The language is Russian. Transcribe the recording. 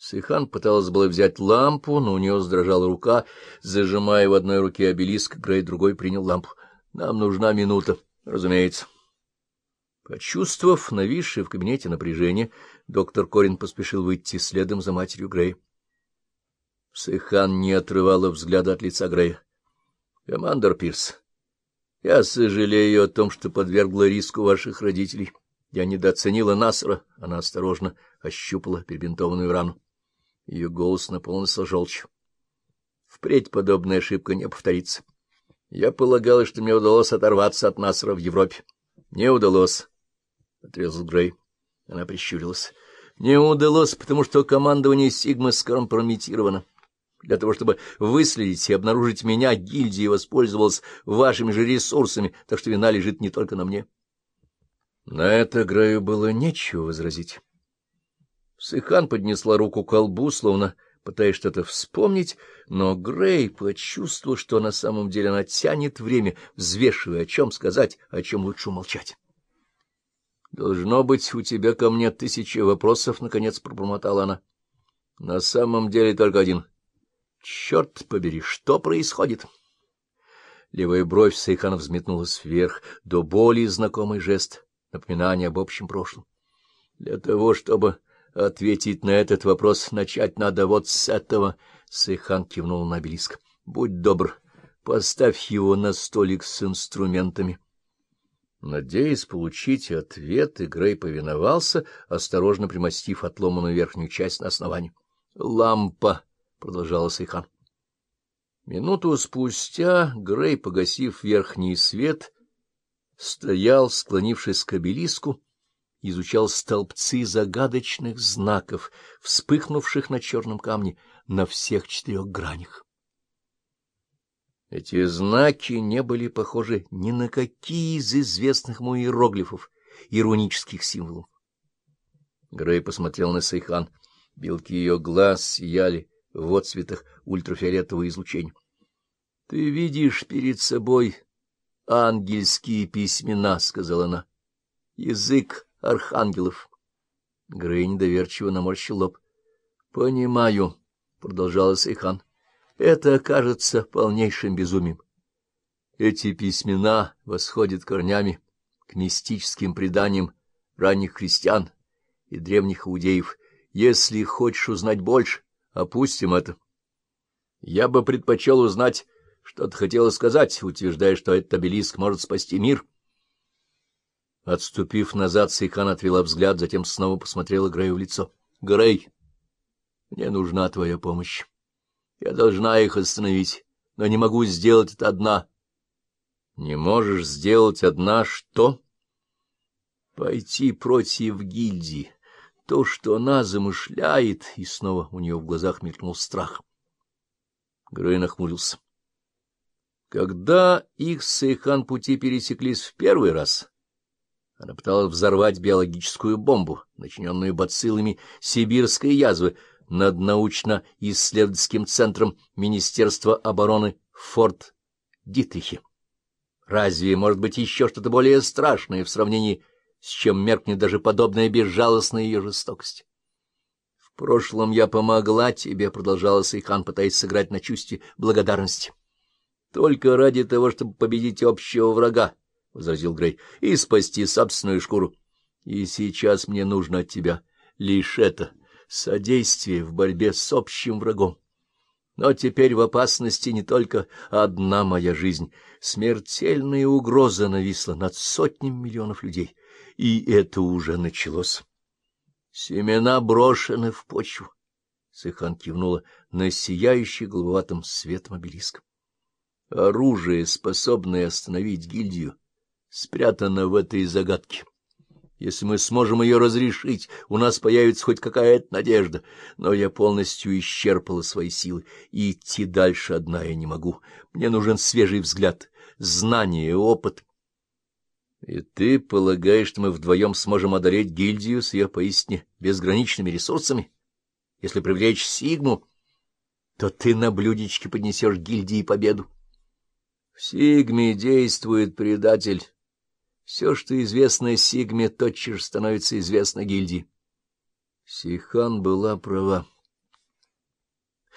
Сейхан пыталась было взять лампу, но у нее задрожала рука. Зажимая в одной руке обелиск, Грей другой принял лампу. — Нам нужна минута, разумеется. Почувствовав нависшее в кабинете напряжение, доктор Корин поспешил выйти следом за матерью Грея. Сейхан не отрывала взгляда от лица Грея. — Командор Пирс, я сожалею о том, что подвергла риску ваших родителей. Я недооценила Насра. Она осторожно ощупала перебинтованную рану. Ее голос наполнился желчью. Впредь подобная ошибка не повторится. Я полагала, что мне удалось оторваться от Насра в Европе. Не удалось, — отрезал Грей. Она прищурилась. Не удалось, потому что командование Сигмы скомпрометировано. Для того, чтобы выследить и обнаружить меня, гильдия воспользовалась вашими же ресурсами, так что вина лежит не только на мне. На это Грею было нечего возразить. Сыхан поднесла руку к колбу, словно пытаясь что-то вспомнить, но Грей почувствовал, что на самом деле она тянет время, взвешивая, о чем сказать, о чем лучше умолчать. — Должно быть, у тебя ко мне тысячи вопросов, — наконец пробормотала она. — На самом деле только один. — Черт побери, что происходит? Левая бровь Сейхан взметнулась вверх, до боли знакомый жест, напоминание об общем прошлом. — Для того, чтобы Ответить на этот вопрос начать надо вот с этого. Сейхан кивнул на обелиск. — Будь добр, поставь его на столик с инструментами. Надеясь получить ответ, Грей повиновался, осторожно примостив отломанную верхнюю часть на основании. — Лампа! — продолжала Сейхан. Минуту спустя Грей, погасив верхний свет, стоял, склонившись к обелиску, изучал столбцы загадочных знаков, вспыхнувших на черном камне на всех четырех гранях. Эти знаки не были похожи ни на какие из известных ему иероглифов и рунических символов. Грей посмотрел на Сейхан. Белки ее глаз сияли в отцветах ультрафиолетового излучения. — Ты видишь перед собой ангельские письмена, — сказала она. — Язык архангелов. Грей недоверчиво наморщил лоб. — Понимаю, — продолжала Сейхан, — это кажется полнейшим безумием. Эти письмена восходят корнями к мистическим преданиям ранних христиан и древних иудеев. Если хочешь узнать больше, опустим это. Я бы предпочел узнать, что ты хотела сказать, утверждая, что этот обелиск может спасти мир. — Отступив назад, Сейхан отвела взгляд, затем снова посмотрела Грею в лицо. — Грей, мне нужна твоя помощь. Я должна их остановить, но не могу сделать это одна. — Не можешь сделать одна что? — Пойти против гильдии. То, что она замышляет, и снова у нее в глазах мелькнул страх. Грей нахмурился. Когда их с Сейхан пути пересеклись в первый раз она пыталась взорвать биологическую бомбу, начиненную бациллами сибирской язвы, над научно-исследовательским центром Министерства обороны Форт Дитрихе. Разве может быть еще что-то более страшное в сравнении с чем меркнет даже подобная безжалостная ее жестокость? — В прошлом я помогла тебе, — продолжала Сейхан, пытаясь сыграть на чувстве благодарности. — Только ради того, чтобы победить общего врага, — возразил Грей, — и спасти собственную шкуру. И сейчас мне нужно от тебя лишь это — содействие в борьбе с общим врагом. Но теперь в опасности не только одна моя жизнь. Смертельная угроза нависла над сотнями миллионов людей, и это уже началось. Семена брошены в почву. Сыхан кивнула на сияющий голубоватым светом обелиск. Оружие, способное остановить гильдию, спрятана в этой загадке. Если мы сможем ее разрешить, у нас появится хоть какая-то надежда. Но я полностью исчерпала свои силы, и идти дальше одна я не могу. Мне нужен свежий взгляд, знание, опыт. И ты полагаешь, что мы вдвоем сможем одолеть гильдию с ее поистине безграничными ресурсами? Если привлечь Сигму, то ты на блюдечке поднесешь гильдии победу. В Сигме действует предатель все, что известно Сигме, тотчас становится известно гильдии. Сейхан была права.